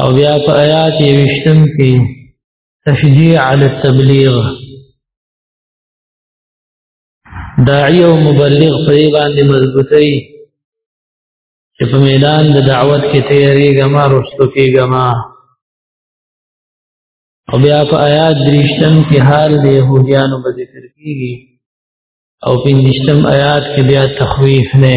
او بیا په آیات یې وشتم کې تشجیع علی التبلیغ داعی او مبلغ په باندې مضبوطی چې په میدان د دعوت کې تیاری غما رستو کې غما او بیا په آیات درشتم کې حال د يهوديانو په ذکر کېږي او پنځشتم آیات کې بیا تخویف نه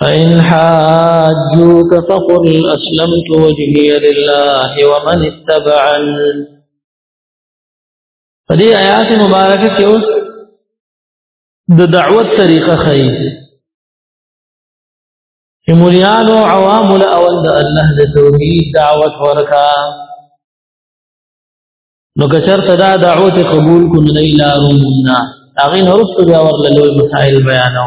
فإن حاجوك فقل أسلمت وجهي لله ومن اتبعن فدي آيات مباركة كيوس د دعوت طریقه خي چې مليانو عوام له اول د الله د توحید دعوت ورکا نو که چرته دا دعوت قبول کو نه لارو منا هغه نورست بیا ورله لوی مسائل بیانو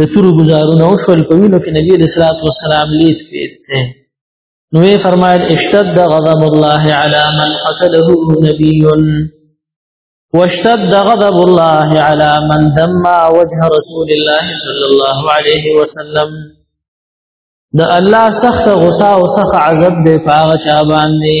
د سرو گزارونه او شول په وینو کې نبی علیہ الصلوۃ والسلام لیس پیسته نو یې فرمایل اشتد غضب الله علی من قتله نبی واشتد غضب الله علی من دم وجه رسول الله صلی الله علیه وسلم د الله سخت غصه او سخت عذاب دی په هغه چا باندې